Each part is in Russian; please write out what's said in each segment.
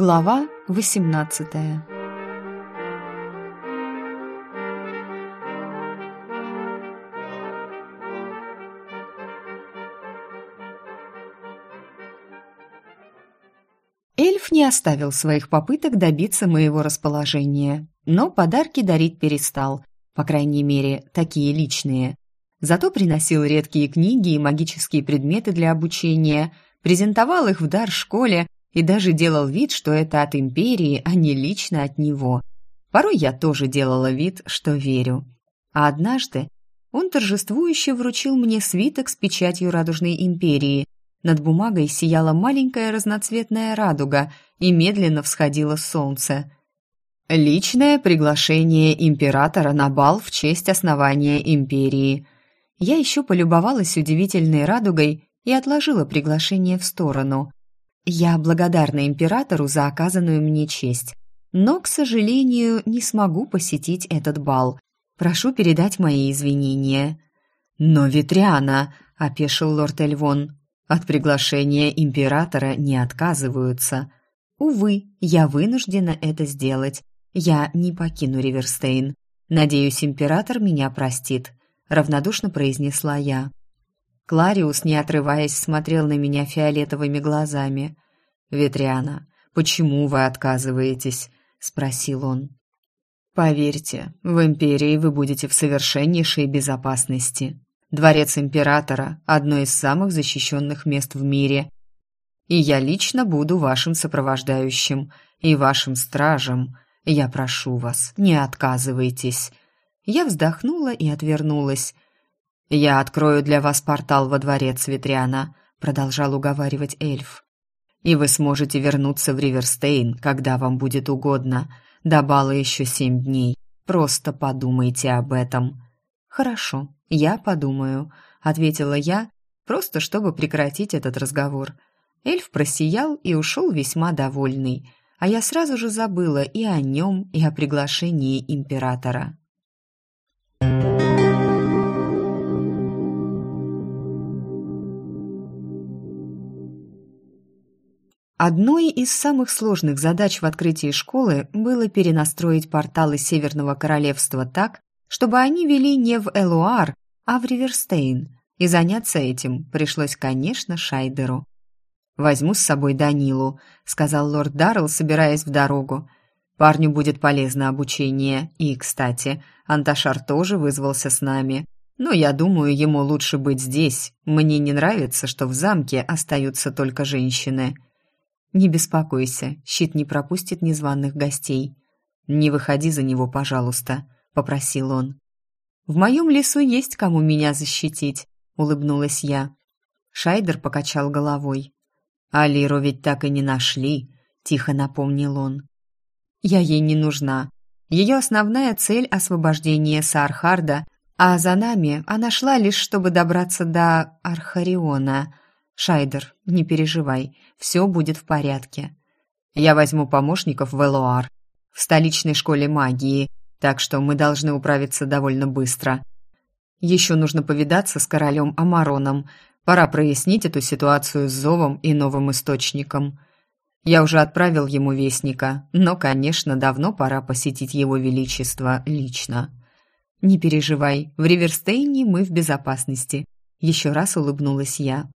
Глава 18 Эльф не оставил своих попыток добиться моего расположения, но подарки дарить перестал, по крайней мере, такие личные. Зато приносил редкие книги и магические предметы для обучения, презентовал их в дар школе и даже делал вид, что это от империи, а не лично от него. Порой я тоже делала вид, что верю. А однажды он торжествующе вручил мне свиток с печатью Радужной империи. Над бумагой сияла маленькая разноцветная радуга, и медленно всходило солнце. Личное приглашение императора на бал в честь основания империи. Я еще полюбовалась удивительной радугой и отложила приглашение в сторону. Я благодарна императору за оказанную мне честь, но, к сожалению, не смогу посетить этот бал. Прошу передать мои извинения». «Но, Витриана», — опешил лорд Эльвон, — «от приглашения императора не отказываются». «Увы, я вынуждена это сделать. Я не покину Риверстейн. Надеюсь, император меня простит», — равнодушно произнесла я. Клариус, не отрываясь, смотрел на меня фиолетовыми глазами. «Ветряна, почему вы отказываетесь?» — спросил он. «Поверьте, в Империи вы будете в совершеннейшей безопасности. Дворец Императора — одно из самых защищенных мест в мире. И я лично буду вашим сопровождающим и вашим стражем. Я прошу вас, не отказывайтесь». Я вздохнула и отвернулась. «Я открою для вас портал во дворец Ветряна», — продолжал уговаривать эльф. «И вы сможете вернуться в Риверстейн, когда вам будет угодно. До бала еще семь дней. Просто подумайте об этом». «Хорошо, я подумаю», — ответила я, просто чтобы прекратить этот разговор. Эльф просиял и ушел весьма довольный, а я сразу же забыла и о нем, и о приглашении императора. Одной из самых сложных задач в открытии школы было перенастроить порталы Северного Королевства так, чтобы они вели не в Элуар, а в Риверстейн, и заняться этим пришлось, конечно, Шайдеру. «Возьму с собой Данилу», — сказал лорд Даррелл, собираясь в дорогу. «Парню будет полезно обучение, и, кстати, Анташар тоже вызвался с нами. Но я думаю, ему лучше быть здесь. Мне не нравится, что в замке остаются только женщины». «Не беспокойся, щит не пропустит незваных гостей. Не выходи за него, пожалуйста», — попросил он. «В моем лесу есть кому меня защитить», — улыбнулась я. Шайдер покачал головой. «Алиру ведь так и не нашли», — тихо напомнил он. «Я ей не нужна. Ее основная цель — освобождение Саархарда, а за нами она шла лишь, чтобы добраться до Архариона», «Шайдер, не переживай, все будет в порядке. Я возьму помощников в Элуар, в столичной школе магии, так что мы должны управиться довольно быстро. Еще нужно повидаться с королем Амароном. Пора прояснить эту ситуацию с зовом и новым источником. Я уже отправил ему вестника, но, конечно, давно пора посетить его величество лично. Не переживай, в Риверстейне мы в безопасности. Еще раз улыбнулась я.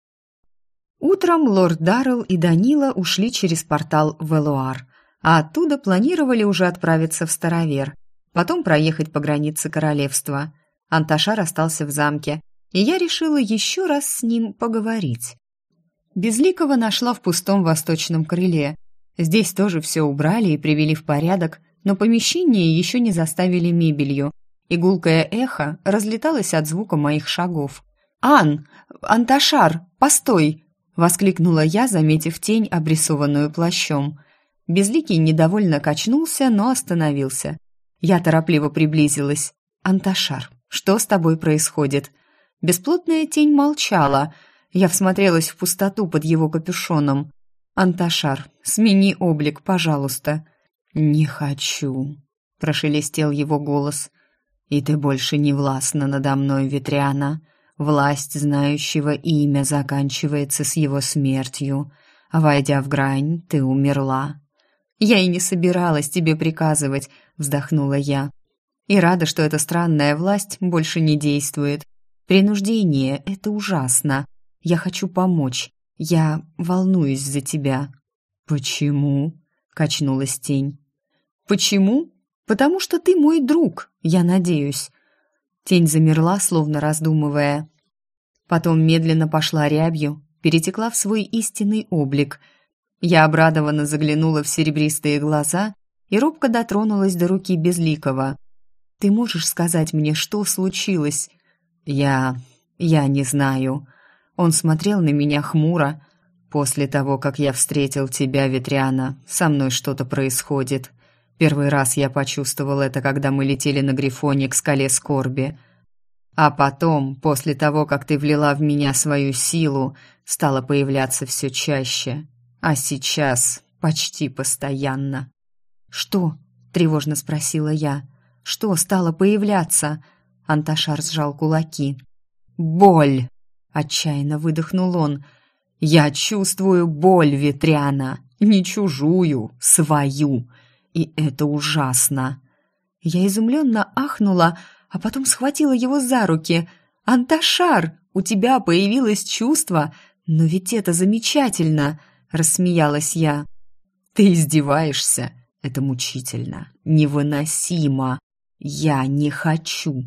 Утром лорд Даррелл и Данила ушли через портал в Элуар, а оттуда планировали уже отправиться в Старовер, потом проехать по границе королевства. Анташар остался в замке, и я решила еще раз с ним поговорить. Безликого нашла в пустом восточном крыле. Здесь тоже все убрали и привели в порядок, но помещение еще не заставили мебелью, и гулкое эхо разлеталось от звука моих шагов. «Ан! Анташар! Постой!» Воскликнула я, заметив тень, обрисованную плащом. Безликий недовольно качнулся, но остановился. Я торопливо приблизилась. «Анташар, что с тобой происходит?» Бесплотная тень молчала. Я всмотрелась в пустоту под его капюшоном. «Анташар, смени облик, пожалуйста». «Не хочу», — прошелестел его голос. «И ты больше не властна надо мной, Ветряна. Власть знающего имя заканчивается с его смертью, войдя в грань, ты умерла. «Я и не собиралась тебе приказывать», — вздохнула я. «И рада, что эта странная власть больше не действует. Принуждение — это ужасно. Я хочу помочь. Я волнуюсь за тебя». «Почему?» — качнулась тень. «Почему? Потому что ты мой друг, я надеюсь». Тень замерла, словно раздумывая. Потом медленно пошла рябью, перетекла в свой истинный облик. Я обрадованно заглянула в серебристые глаза и робко дотронулась до руки Безликого. «Ты можешь сказать мне, что случилось?» «Я... я не знаю». Он смотрел на меня хмуро. «После того, как я встретил тебя, Ветряна, со мной что-то происходит. Первый раз я почувствовал это, когда мы летели на Грифоне к скале скорби». А потом, после того, как ты влила в меня свою силу, стало появляться все чаще. А сейчас почти постоянно. «Что?» — тревожно спросила я. «Что стало появляться?» Анташар сжал кулаки. «Боль!» — отчаянно выдохнул он. «Я чувствую боль, Ветряна, не чужую, свою, и это ужасно!» Я изумленно ахнула, а потом схватила его за руки. «Анташар, у тебя появилось чувство, но ведь это замечательно!» — рассмеялась я. «Ты издеваешься? Это мучительно, невыносимо. Я не хочу.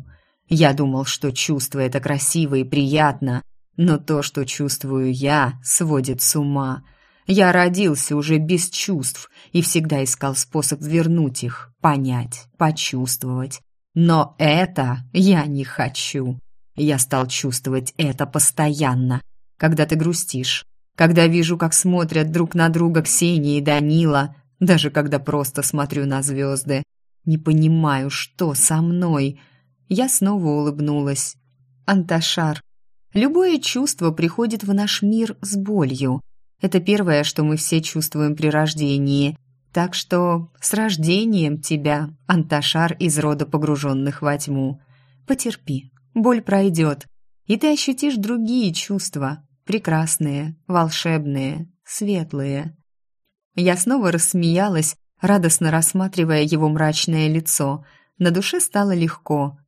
Я думал, что чувство это красиво и приятно, но то, что чувствую я, сводит с ума. Я родился уже без чувств и всегда искал способ вернуть их, понять, почувствовать. Но это я не хочу. Я стал чувствовать это постоянно, когда ты грустишь, когда вижу, как смотрят друг на друга Ксения и Данила, даже когда просто смотрю на звезды. Не понимаю, что со мной. Я снова улыбнулась. Анташар. Любое чувство приходит в наш мир с болью. Это первое, что мы все чувствуем при рождении. Так что с рождением тебя, Анташар из рода погруженных во тьму. Потерпи, боль пройдет, и ты ощутишь другие чувства, прекрасные, волшебные, светлые. Я снова рассмеялась, радостно рассматривая его мрачное лицо. На душе стало легко.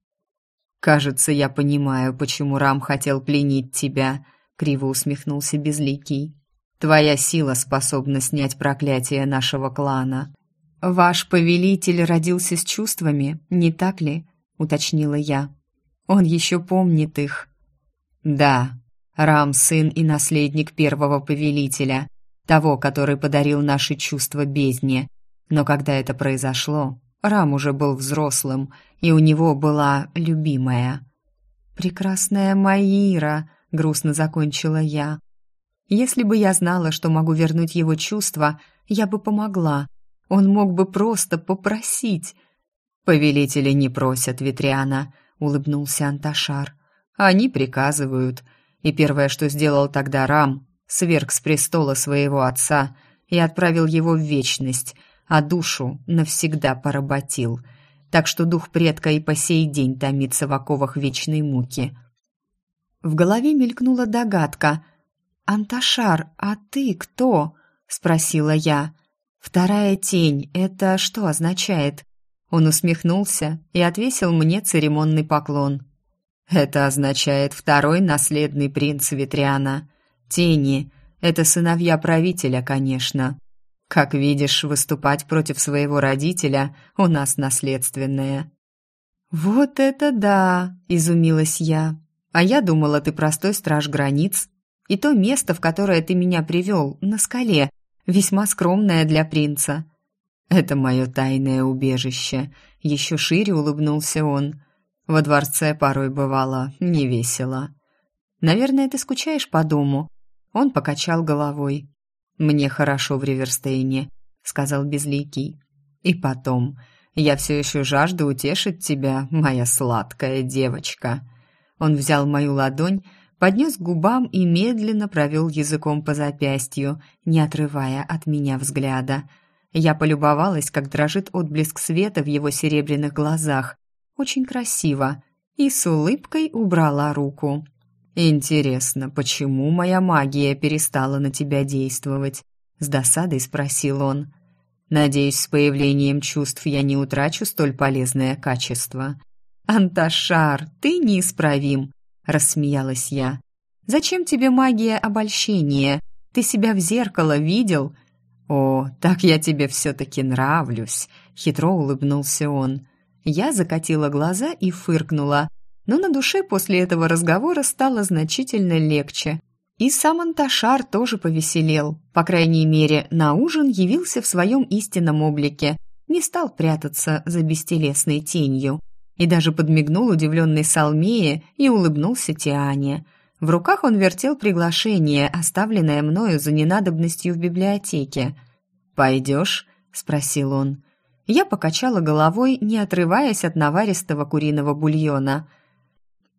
«Кажется, я понимаю, почему Рам хотел пленить тебя», — криво усмехнулся Безликий. Твоя сила способна снять проклятие нашего клана. Ваш повелитель родился с чувствами, не так ли? уточнила я. Он еще помнит их. Да, Рам сын и наследник первого повелителя, того, который подарил наши чувства бездне. Но когда это произошло, Рам уже был взрослым, и у него была любимая. Прекрасная Маира, грустно закончила я. Если бы я знала, что могу вернуть его чувства, я бы помогла. Он мог бы просто попросить. «Повелители не просят, Витриана», — улыбнулся Анташар. «Они приказывают. И первое, что сделал тогда Рам, сверг с престола своего отца и отправил его в вечность, а душу навсегда поработил. Так что дух предка и по сей день томится в оковах вечной муки». В голове мелькнула догадка — «Анташар, а ты кто?» — спросила я. «Вторая тень — это что означает?» Он усмехнулся и отвесил мне церемонный поклон. «Это означает второй наследный принц Ветряна. Тени — это сыновья правителя, конечно. Как видишь, выступать против своего родителя у нас наследственное». «Вот это да!» — изумилась я. «А я думала, ты простой страж границ, и то место, в которое ты меня привел, на скале, весьма скромное для принца». «Это мое тайное убежище», — еще шире улыбнулся он. «Во дворце порой бывало невесело». «Наверное, ты скучаешь по дому?» Он покачал головой. «Мне хорошо в Риверстейне», — сказал Безликий. «И потом, я все еще жажду утешить тебя, моя сладкая девочка». Он взял мою ладонь, поднес к губам и медленно провел языком по запястью, не отрывая от меня взгляда. Я полюбовалась, как дрожит отблеск света в его серебряных глазах. Очень красиво. И с улыбкой убрала руку. «Интересно, почему моя магия перестала на тебя действовать?» С досадой спросил он. Надеюсь, с появлением чувств я не утрачу столь полезное качество. «Анташар, ты неисправим!» – рассмеялась я. «Зачем тебе магия обольщения? Ты себя в зеркало видел?» «О, так я тебе все-таки нравлюсь!» – хитро улыбнулся он. Я закатила глаза и фыркнула, но на душе после этого разговора стало значительно легче. И сам Анташар тоже повеселел. По крайней мере, на ужин явился в своем истинном облике, не стал прятаться за бестелесной тенью. И даже подмигнул удивленной Салмее и улыбнулся Тиане. В руках он вертел приглашение, оставленное мною за ненадобностью в библиотеке. «Пойдешь?» – спросил он. Я покачала головой, не отрываясь от наваристого куриного бульона.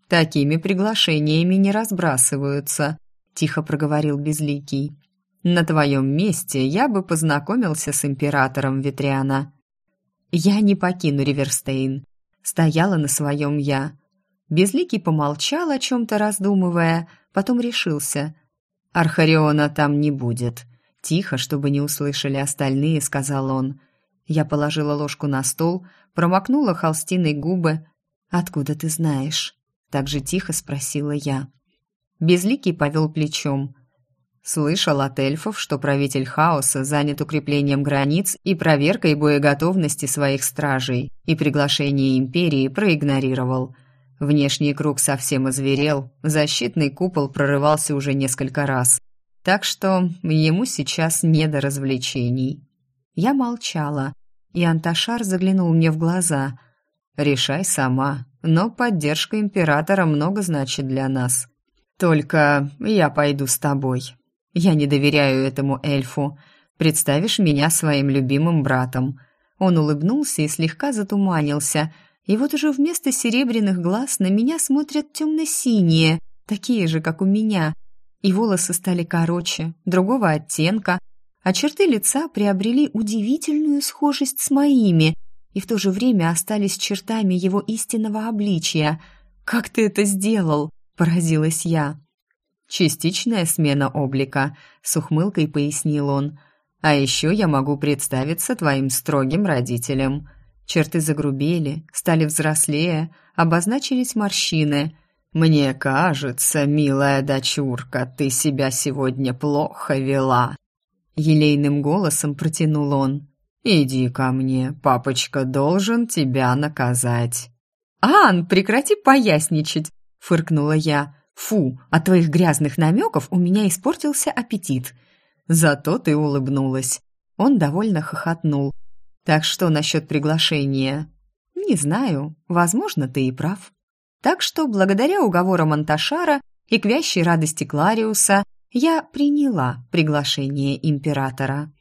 «Такими приглашениями не разбрасываются», тихо проговорил Безликий. «На твоем месте я бы познакомился с императором Ветриана». «Я не покину Риверстейн», — стояла на своем я. Безликий помолчал, о чем-то раздумывая, потом решился. «Архариона там не будет», — тихо, чтобы не услышали остальные, сказал он. Я положила ложку на стол, промокнула холстиной губы. «Откуда ты знаешь?» — так же тихо спросила я. Безликий повел плечом. Слышал от эльфов, что правитель хаоса занят укреплением границ и проверкой боеготовности своих стражей, и приглашение империи проигнорировал. Внешний круг совсем озверел, защитный купол прорывался уже несколько раз. Так что ему сейчас не до развлечений. Я молчала, и Анташар заглянул мне в глаза. «Решай сама, но поддержка императора много значит для нас». Только я пойду с тобой. Я не доверяю этому эльфу. Представишь меня своим любимым братом». Он улыбнулся и слегка затуманился. И вот уже вместо серебряных глаз на меня смотрят темно-синие, такие же, как у меня. И волосы стали короче, другого оттенка, а черты лица приобрели удивительную схожесть с моими и в то же время остались чертами его истинного обличия. «Как ты это сделал?» поразилась я. «Частичная смена облика», — с ухмылкой пояснил он. «А еще я могу представиться твоим строгим родителям». Черты загрубели, стали взрослее, обозначились морщины. «Мне кажется, милая дочурка, ты себя сегодня плохо вела». Елейным голосом протянул он. «Иди ко мне, папочка должен тебя наказать». «Ан, прекрати поясничать!» фыркнула я. «Фу, от твоих грязных намеков у меня испортился аппетит». Зато ты улыбнулась. Он довольно хохотнул. «Так что насчет приглашения?» «Не знаю. Возможно, ты и прав». Так что, благодаря уговорам Анташара и к вящей радости Клариуса, я приняла приглашение императора.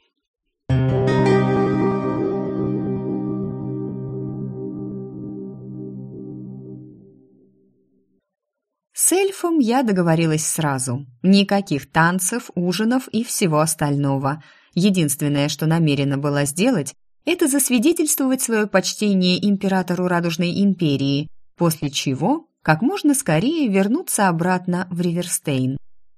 С эльфом я договорилась сразу. Никаких танцев, ужинов и всего остального. Единственное, что намерена была сделать, это засвидетельствовать свое почтение императору Радужной империи, после чего как можно скорее вернуться обратно в Риверстейн.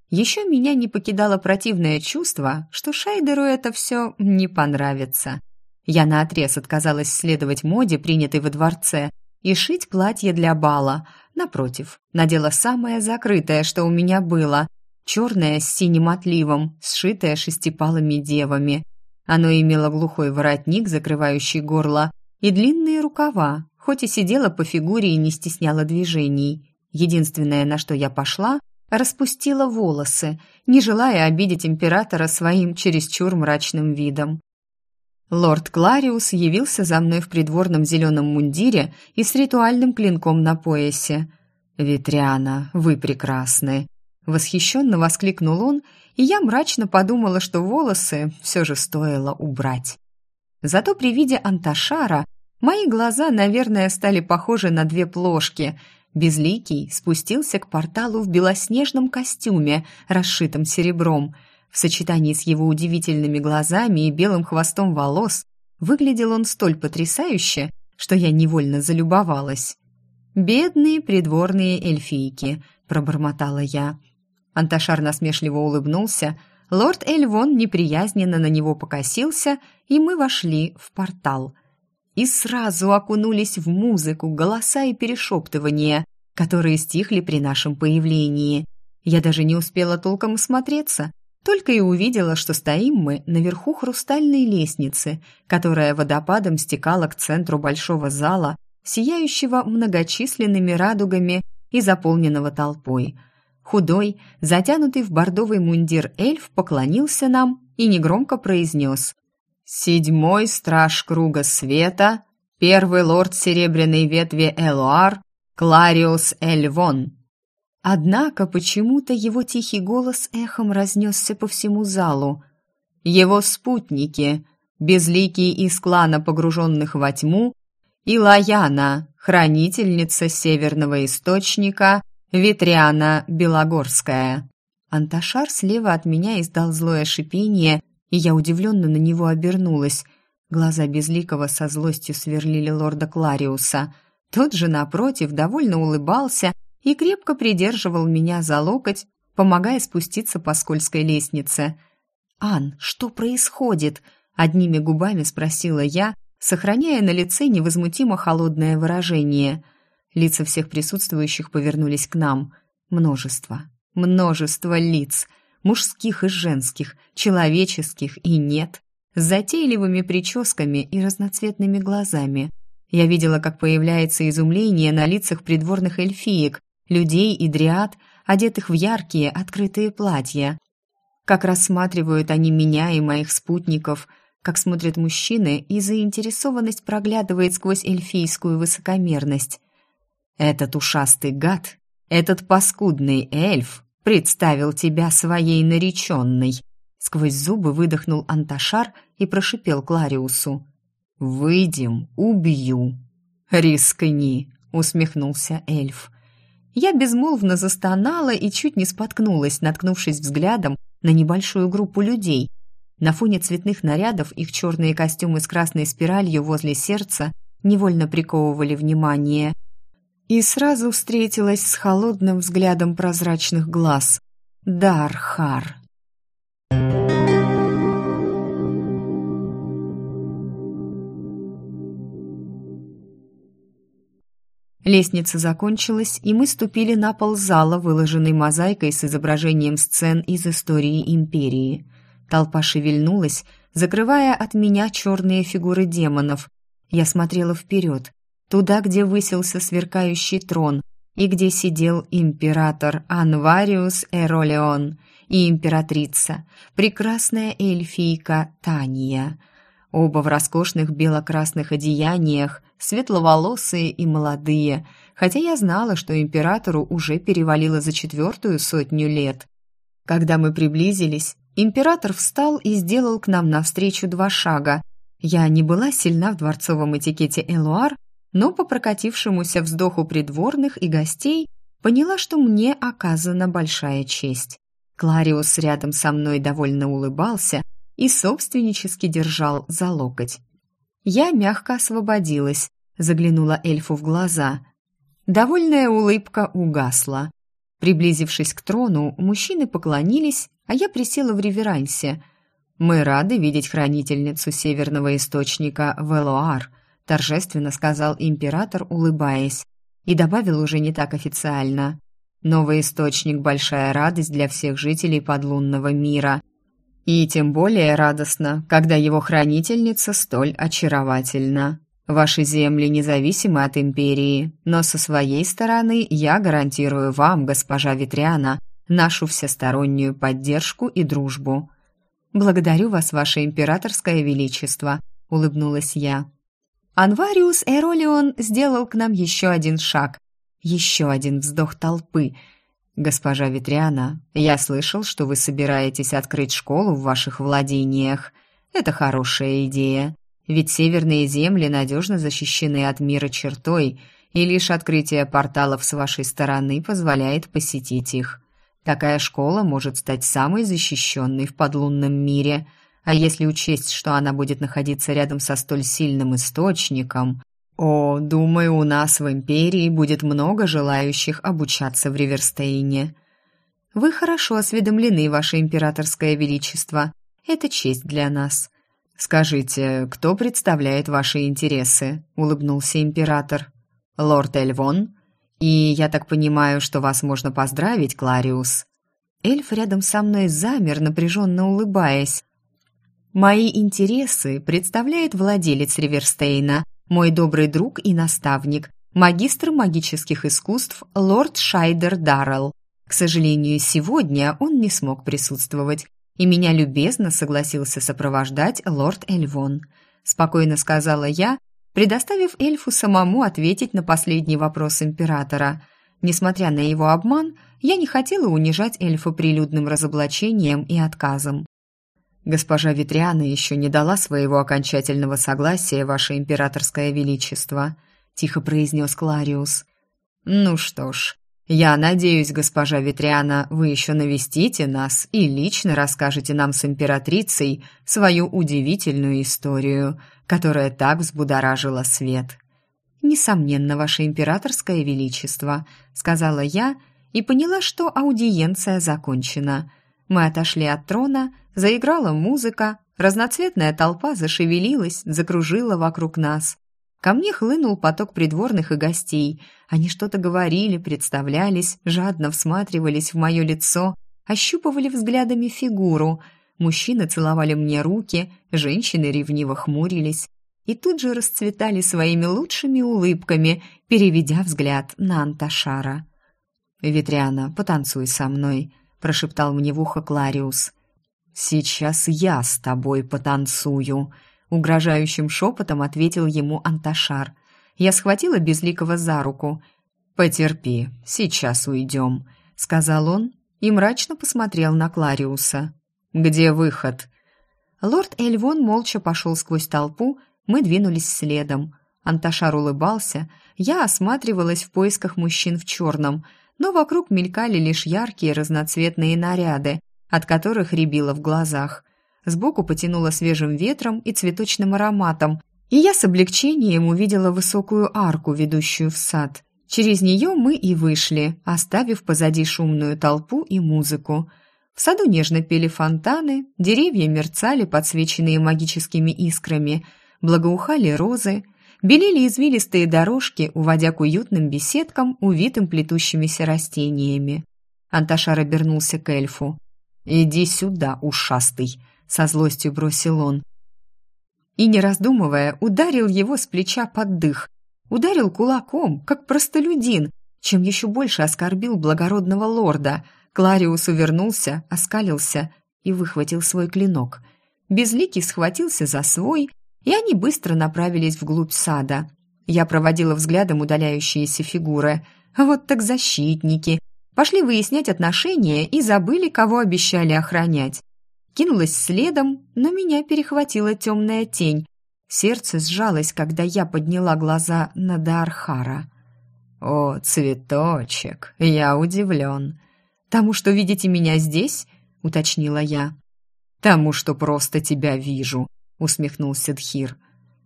Еще меня не покидало противное чувство, что Шайдеру это все не понравится. Я наотрез отказалась следовать моде, принятой во дворце, и шить платье для бала. Напротив, надела самое закрытое, что у меня было, черное с синим отливом, сшитое шестипалыми девами. Оно имело глухой воротник, закрывающий горло, и длинные рукава, хоть и сидела по фигуре и не стесняла движений. Единственное, на что я пошла, распустила волосы, не желая обидеть императора своим чересчур мрачным видом. Лорд Клариус явился за мной в придворном зеленом мундире и с ритуальным клинком на поясе. «Ветряна, вы прекрасны!» Восхищенно воскликнул он, и я мрачно подумала, что волосы все же стоило убрать. Зато при виде Анташара мои глаза, наверное, стали похожи на две плошки. Безликий спустился к порталу в белоснежном костюме, расшитом серебром – в сочетании с его удивительными глазами и белым хвостом волос выглядел он столь потрясающе, что я невольно залюбовалась. «Бедные придворные эльфийки», — пробормотала я. Анташар насмешливо улыбнулся, Лорд Эльвон неприязненно на него покосился, и мы вошли в портал. И сразу окунулись в музыку, голоса и перешептывания, которые стихли при нашем появлении. Я даже не успела толком осмотреться, только и увидела, что стоим мы наверху хрустальной лестницы, которая водопадом стекала к центру большого зала, сияющего многочисленными радугами и заполненного толпой. Худой, затянутый в бордовый мундир эльф поклонился нам и негромко произнес «Седьмой страж круга света, первый лорд серебряной ветви Элуар, Клариус Эльвон». Однако почему-то его тихий голос эхом разнесся по всему залу. Его спутники, безликие из клана погруженных во тьму, и Лаяна, хранительница северного источника, Витриана Белогорская. Анташар слева от меня издал злое шипение, и я удивленно на него обернулась. Глаза Безликого со злостью сверлили лорда Клариуса. Тот же, напротив, довольно улыбался и крепко придерживал меня за локоть, помогая спуститься по скользкой лестнице. «Ан, что происходит?» — одними губами спросила я, сохраняя на лице невозмутимо холодное выражение. Лица всех присутствующих повернулись к нам. Множество, множество лиц, мужских и женских, человеческих и нет, с затейливыми прическами и разноцветными глазами. Я видела, как появляется изумление на лицах придворных эльфиек, людей и дриад, одетых в яркие открытые платья. Как рассматривают они меня и моих спутников, как смотрят мужчины, и заинтересованность проглядывает сквозь эльфийскую высокомерность. Этот ушастый гад, этот паскудный эльф представил тебя своей нареченной. Сквозь зубы выдохнул Анташар и прошипел Клариусу. «Выйдем, убью». «Рискни», — усмехнулся эльф. Я безмолвно застонала и чуть не споткнулась, наткнувшись взглядом на небольшую группу людей. На фоне цветных нарядов их черные костюмы с красной спиралью возле сердца невольно приковывали внимание. И сразу встретилась с холодным взглядом прозрачных глаз. Дархар. Лестница закончилась, и мы ступили на пол зала, выложенный мозаикой с изображением сцен из истории империи. Толпа шевельнулась, закрывая от меня черные фигуры демонов. Я смотрела вперед, туда, где высился сверкающий трон, и где сидел император Анвариус Эролеон и императрица, прекрасная эльфийка Тания. Оба в роскошных бело-красных одеяниях, светловолосые и молодые, хотя я знала, что императору уже перевалило за четвертую сотню лет. Когда мы приблизились, император встал и сделал к нам навстречу два шага. Я не была сильна в дворцовом этикете Элуар, но по прокатившемуся вздоху придворных и гостей поняла, что мне оказана большая честь. Клариус рядом со мной довольно улыбался и собственнически держал за локоть. Я мягко освободилась, заглянула эльфу в глаза. Довольная улыбка угасла. Приблизившись к трону, мужчины поклонились, а я присела в реверансе. «Мы рады видеть хранительницу Северного Источника Велуар», торжественно сказал император, улыбаясь, и добавил уже не так официально. «Новый источник – большая радость для всех жителей подлунного мира, и тем более радостно, когда его хранительница столь очаровательна. Ваши земли независимы от империи, но со своей стороны я гарантирую вам, госпожа Витриана, нашу всестороннюю поддержку и дружбу. Благодарю вас, ваше императорское величество, улыбнулась я. Анвариус Эролион сделал к нам еще один шаг, еще один вздох толпы – «Госпожа Витриана, я слышал, что вы собираетесь открыть школу в ваших владениях. Это хорошая идея, ведь северные земли надежно защищены от мира чертой, и лишь открытие порталов с вашей стороны позволяет посетить их. Такая школа может стать самой защищенной в подлунном мире, а если учесть, что она будет находиться рядом со столь сильным источником, «О, думаю, у нас в Империи будет много желающих обучаться в Риверстейне». «Вы хорошо осведомлены, Ваше Императорское Величество. Это честь для нас». «Скажите, кто представляет ваши интересы?» — улыбнулся император. «Лорд Эльвон? И я так понимаю, что вас можно поздравить, Клариус?» Эльф рядом со мной замер, напряженно улыбаясь. «Мои интересы представляет владелец Риверстейна, мой добрый друг и наставник, магистр магических искусств лорд Шайдер Даррелл. К сожалению, сегодня он не смог присутствовать, и меня любезно согласился сопровождать лорд Эльвон. Спокойно сказала я, предоставив эльфу самому ответить на последний вопрос императора. Несмотря на его обман, я не хотела унижать эльфа прилюдным разоблачением и отказом. «Госпожа Ветряна еще не дала своего окончательного согласия, ваше императорское величество», — тихо произнес Клариус. «Ну что ж, я надеюсь, госпожа Ветряна, вы еще навестите нас и лично расскажете нам с императрицей свою удивительную историю, которая так взбудоражила свет». «Несомненно, ваше императорское величество», — сказала я и поняла, что аудиенция закончена. Мы отошли от трона, заиграла музыка, разноцветная толпа зашевелилась, закружила вокруг нас. Ко мне хлынул поток придворных и гостей. Они что-то говорили, представлялись, жадно всматривались в мое лицо, ощупывали взглядами фигуру. Мужчины целовали мне руки, женщины ревниво хмурились и тут же расцветали своими лучшими улыбками, переведя взгляд на Анташара. «Ветряна, потанцуй со мной», — прошептал мне в ухо Клариус. «Сейчас я с тобой потанцую», — угрожающим шепотом ответил ему Анташар. Я схватила Безликого за руку. «Потерпи, сейчас уйдем», — сказал он и мрачно посмотрел на Клариуса. «Где выход?» Лорд Эльвон молча пошел сквозь толпу, мы двинулись следом. Анташар улыбался, я осматривалась в поисках мужчин в черном, но вокруг мелькали лишь яркие разноцветные наряды, от которых рябило в глазах. Сбоку потянуло свежим ветром и цветочным ароматом, и я с облегчением увидела высокую арку, ведущую в сад. Через нее мы и вышли, оставив позади шумную толпу и музыку. В саду нежно пели фонтаны, деревья мерцали, подсвеченные магическими искрами, благоухали розы, белели извилистые дорожки, уводя к уютным беседкам, увитым плетущимися растениями. Анташар обернулся к эльфу. «Иди сюда, ушастый!» — со злостью бросил он. И, не раздумывая, ударил его с плеча под дых. Ударил кулаком, как простолюдин, чем еще больше оскорбил благородного лорда. Клариус увернулся, оскалился и выхватил свой клинок. Безликий схватился за свой, и они быстро направились вглубь сада. Я проводила взглядом удаляющиеся фигуры. Вот так защитники, Пошли выяснять отношения и забыли, кого обещали охранять. Кинулась следом, но меня перехватила темная тень. Сердце сжалось, когда я подняла глаза на Дархара. «О, цветочек, я удивлен». «Тому, что видите меня здесь?» — уточнила я. «Тому, что просто тебя вижу», — усмехнулся Дхир.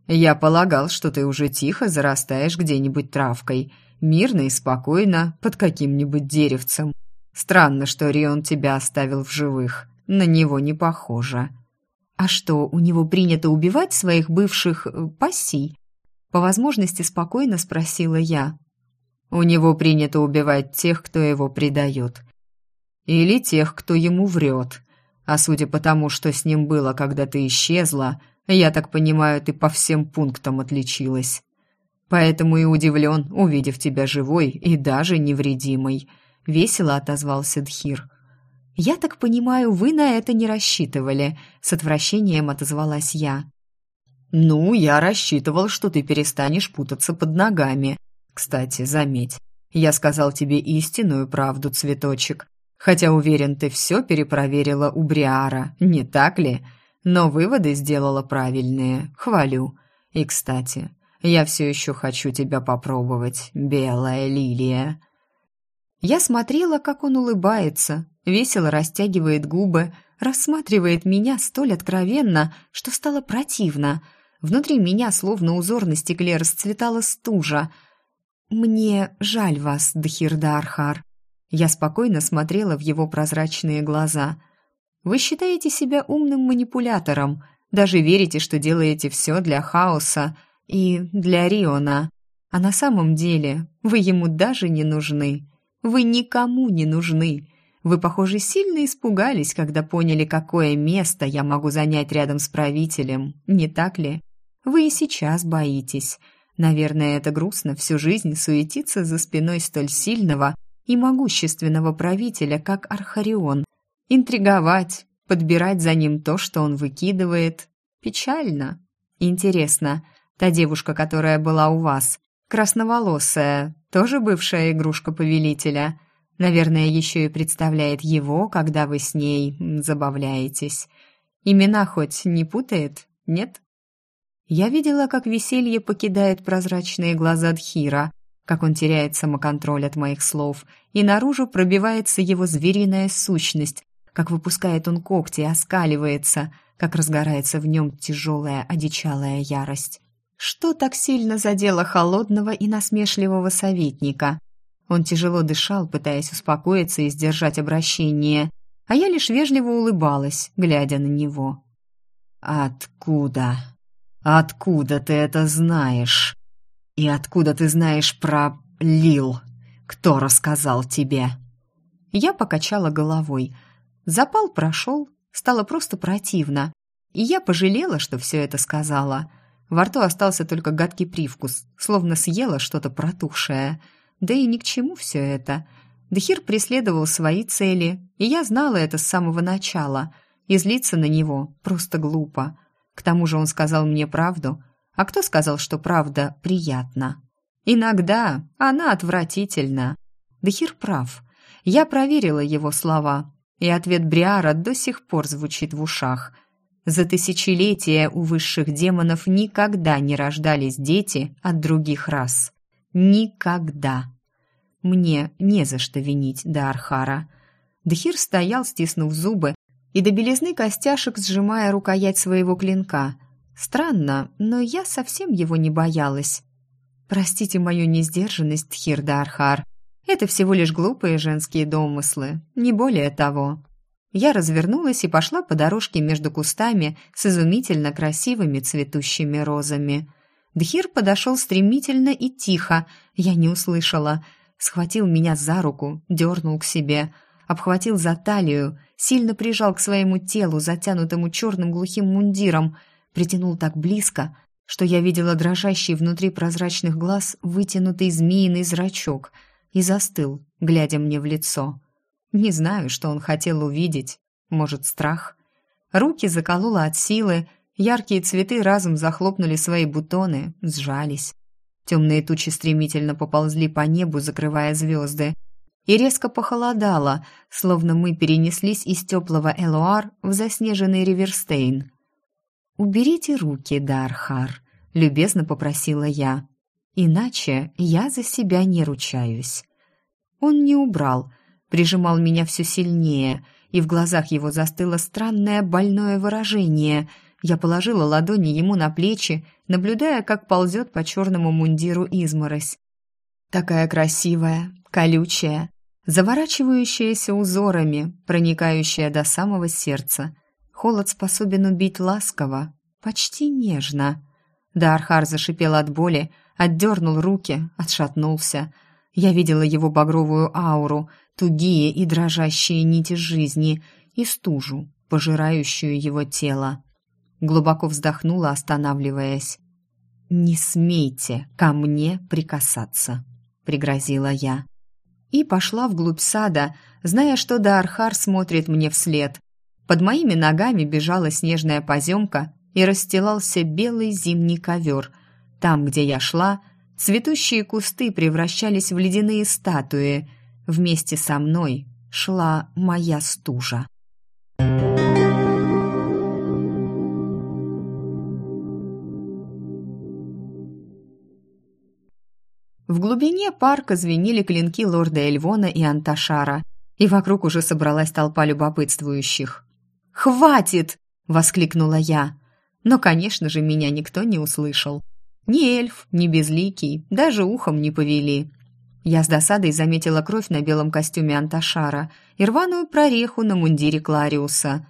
«Я полагал, что ты уже тихо зарастаешь где-нибудь травкой, мирно и спокойно под каким-нибудь деревцем. Странно, что Рион тебя оставил в живых. На него не похоже. А что, у него принято убивать своих бывших э, пассий? По возможности спокойно спросила я. У него принято убивать тех, кто его предает. Или тех, кто ему врет. А судя по тому, что с ним было, когда ты исчезла, я так понимаю, ты по всем пунктам отличилась. Поэтому и удивлен, увидев тебя живой и даже невредимой», — весело отозвался Дхир. «Я так понимаю, вы на это не рассчитывали», — с отвращением отозвалась я. «Ну, я рассчитывал, что ты перестанешь путаться под ногами. Кстати, заметь, я сказал тебе истинную правду, цветочек. Хотя уверен, ты все перепроверила у Бриара, не так ли? Но выводы сделала правильные, хвалю. И, кстати, я все еще хочу тебя попробовать, белая лилия». Я смотрела, как он улыбается, весело растягивает губы, рассматривает меня столь откровенно, что стало противно. Внутри меня, словно узор на стекле, расцветала стужа. «Мне жаль вас, Дхирда Архар». Я спокойно смотрела в его прозрачные глаза. «Вы считаете себя умным манипулятором, даже верите, что делаете все для хаоса и для Риона. А на самом деле вы ему даже не нужны. Вы никому не нужны. Вы, похоже, сильно испугались, когда поняли, какое место я могу занять рядом с правителем, не так ли? Вы и сейчас боитесь. Наверное, это грустно всю жизнь суетиться за спиной столь сильного и могущественного правителя, как Архарион. Интриговать, подбирать за ним то, что он выкидывает. Печально. Интересно, та девушка, которая была у вас, красноволосая, тоже бывшая игрушка повелителя? Наверное, еще и представляет его, когда вы с ней забавляетесь. Имена хоть не путает, нет? Я видела, как веселье покидает прозрачные глаза Дхира, как он теряет самоконтроль от моих слов, и наружу пробивается его звериная сущность, как выпускает он когти и оскаливается, как разгорается в нем тяжелая одичалая ярость. Что так сильно задело холодного и насмешливого советника? Он тяжело дышал, пытаясь успокоиться и сдержать обращение, а я лишь вежливо улыбалась, глядя на него. «Откуда? Откуда ты это знаешь? И откуда ты знаешь про Лил? Кто рассказал тебе?» Я покачала головой – Запал прошел, стало просто противно. И я пожалела, что все это сказала. Во рту остался только гадкий привкус, словно съела что-то протухшее. Да и ни к чему все это. Дхир преследовал свои цели, и я знала это с самого начала. И злиться на него просто глупо. К тому же он сказал мне правду. А кто сказал, что правда приятна? Иногда она отвратительна. Дхир прав. Я проверила его слова, и ответ Бриара до сих пор звучит в ушах. За тысячелетия у высших демонов никогда не рождались дети от других рас. Никогда. Мне не за что винить Дархара. Дхир стоял, стиснув зубы, и до белизны костяшек сжимая рукоять своего клинка. Странно, но я совсем его не боялась. Простите мою несдержанность, Тхир Дархар. Это всего лишь глупые женские домыслы, не более того. Я развернулась и пошла по дорожке между кустами с изумительно красивыми цветущими розами. Дхир подошел стремительно и тихо, я не услышала. Схватил меня за руку, дернул к себе, обхватил за талию, сильно прижал к своему телу, затянутому черным глухим мундиром, притянул так близко, что я видела дрожащий внутри прозрачных глаз вытянутый змеиный зрачок — и застыл, глядя мне в лицо. Не знаю, что он хотел увидеть. Может, страх? Руки закололо от силы, яркие цветы разом захлопнули свои бутоны, сжались. Темные тучи стремительно поползли по небу, закрывая звезды. И резко похолодало, словно мы перенеслись из теплого Элуар в заснеженный Риверстейн. «Уберите руки, Дархар», — любезно попросила я. Иначе я за себя не ручаюсь. Он не убрал, прижимал меня все сильнее, и в глазах его застыло странное больное выражение. Я положила ладони ему на плечи, наблюдая, как ползет по черному мундиру изморозь. Такая красивая, колючая, заворачивающаяся узорами, проникающая до самого сердца. Холод способен убить ласково, почти нежно. Дархар зашипел от боли, отдернул руки, отшатнулся. Я видела его багровую ауру, тугие и дрожащие нити жизни и стужу, пожирающую его тело. Глубоко вздохнула, останавливаясь. «Не смейте ко мне прикасаться», — пригрозила я. И пошла вглубь сада, зная, что Даархар смотрит мне вслед. Под моими ногами бежала снежная поземка и расстилался белый зимний ковер — там, где я шла, цветущие кусты превращались в ледяные статуи. Вместе со мной шла моя стужа. В глубине парка звенели клинки лорда Эльвона и Анташара, и вокруг уже собралась толпа любопытствующих. «Хватит!» — воскликнула я. Но, конечно же, меня никто не услышал. Ни эльф, ни безликий, даже ухом не повели. Я с досадой заметила кровь на белом костюме Анташара и рваную прореху на мундире Клариуса.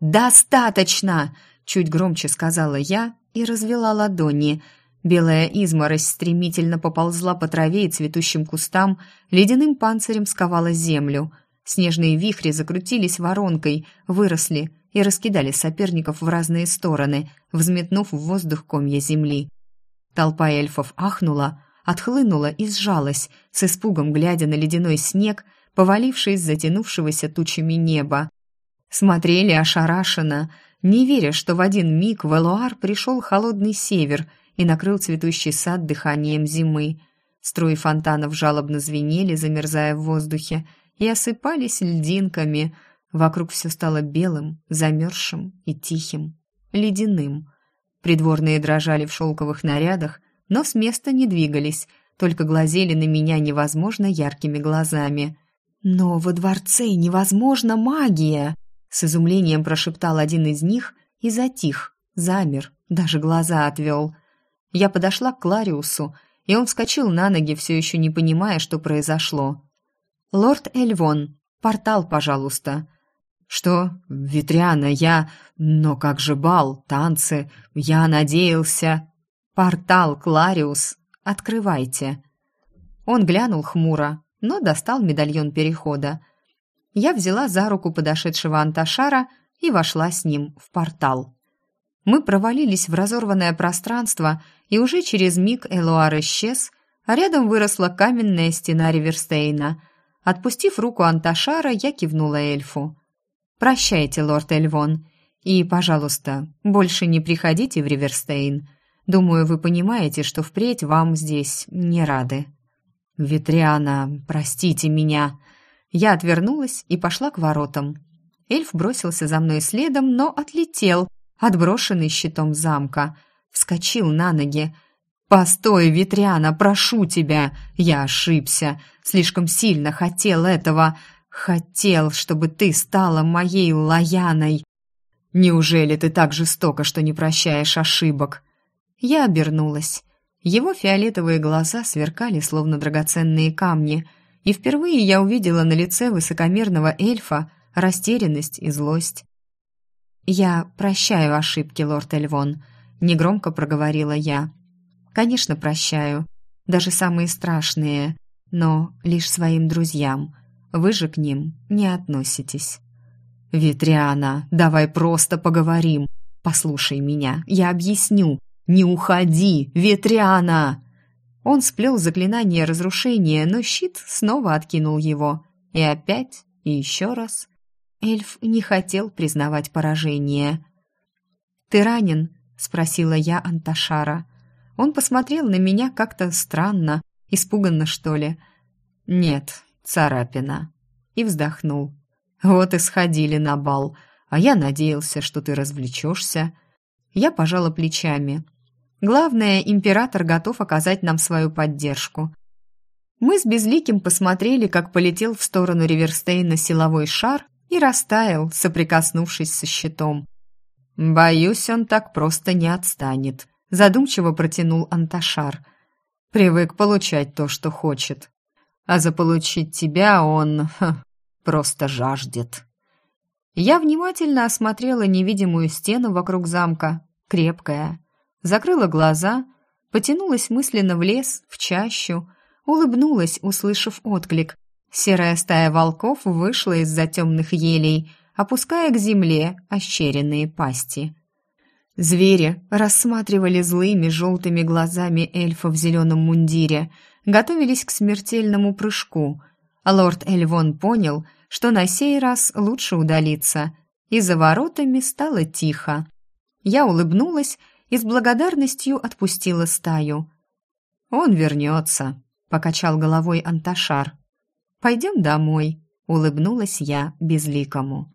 «Достаточно!» — чуть громче сказала я и развела ладони. Белая изморозь стремительно поползла по траве и цветущим кустам, ледяным панцирем сковала землю. Снежные вихри закрутились воронкой, выросли и раскидали соперников в разные стороны, взметнув в воздух комья земли. Толпа эльфов ахнула, отхлынула и сжалась, с испугом глядя на ледяной снег, поваливший из затянувшегося тучами неба. Смотрели ошарашенно, не веря, что в один миг в Элуар пришел холодный север и накрыл цветущий сад дыханием зимы. Струи фонтанов жалобно звенели, замерзая в воздухе, и осыпались льдинками. Вокруг все стало белым, замерзшим и тихим, ледяным. Придворные дрожали в шелковых нарядах, но с места не двигались, только глазели на меня невозможно яркими глазами. «Но во дворце невозможна магия!» С изумлением прошептал один из них и затих, замер, даже глаза отвел. Я подошла к Клариусу, и он вскочил на ноги, все еще не понимая, что произошло. «Лорд Эльвон, портал, пожалуйста». «Что? Ветряна, я... Но как же бал, танцы? Я надеялся...» «Портал, Клариус! Открывайте!» Он глянул хмуро, но достал медальон перехода. Я взяла за руку подошедшего Анташара и вошла с ним в портал. Мы провалились в разорванное пространство, и уже через миг Элуар исчез, а рядом выросла каменная стена Риверстейна. Отпустив руку Анташара, я кивнула эльфу. «Прощайте, лорд Эльвон, и, пожалуйста, больше не приходите в Риверстейн. Думаю, вы понимаете, что впредь вам здесь не рады». «Ветриана, простите меня». Я отвернулась и пошла к воротам. Эльф бросился за мной следом, но отлетел, отброшенный щитом замка. Вскочил на ноги. «Постой, Ветриана, прошу тебя! Я ошибся. Слишком сильно хотел этого. Хотел, чтобы ты стала моей Лаяной. Неужели ты так жестоко, что не прощаешь ошибок?» Я обернулась. Его фиолетовые глаза сверкали, словно драгоценные камни, и впервые я увидела на лице высокомерного эльфа растерянность и злость. «Я прощаю ошибки, лорд Эльвон», — негромко проговорила я. «Конечно, прощаю. Даже самые страшные, но лишь своим друзьям. Вы же к ним не относитесь». «Ветриана, давай просто поговорим. Послушай меня, я объясню. «Не уходи, Ветряна!» Он сплел заклинание разрушения, но щит снова откинул его. И опять, и еще раз. Эльф не хотел признавать поражение. «Ты ранен?» — спросила я Анташара. Он посмотрел на меня как-то странно, испуганно, что ли. «Нет, царапина». И вздохнул. «Вот и сходили на бал, а я надеялся, что ты развлечешься». Я пожала плечами. Главное, император готов оказать нам свою поддержку. Мы с Безликим посмотрели, как полетел в сторону Риверстейна силовой шар и растаял, соприкоснувшись со щитом. «Боюсь, он так просто не отстанет», — задумчиво протянул Анташар. «Привык получать то, что хочет. А заполучить тебя он ха, просто жаждет». Я внимательно осмотрела невидимую стену вокруг замка, крепкая, закрыла глаза, потянулась мысленно в лес, в чащу, улыбнулась, услышав отклик. Серая стая волков вышла из-за темных елей, опуская к земле ощеренные пасти. Звери рассматривали злыми желтыми глазами эльфа в зеленом мундире, готовились к смертельному прыжку, лорд Эльвон понял, что на сей раз лучше удалиться, и за воротами стало тихо. Я улыбнулась и с благодарностью отпустила стаю. «Он вернется», — покачал головой Анташар. «Пойдем домой», — улыбнулась я безликому.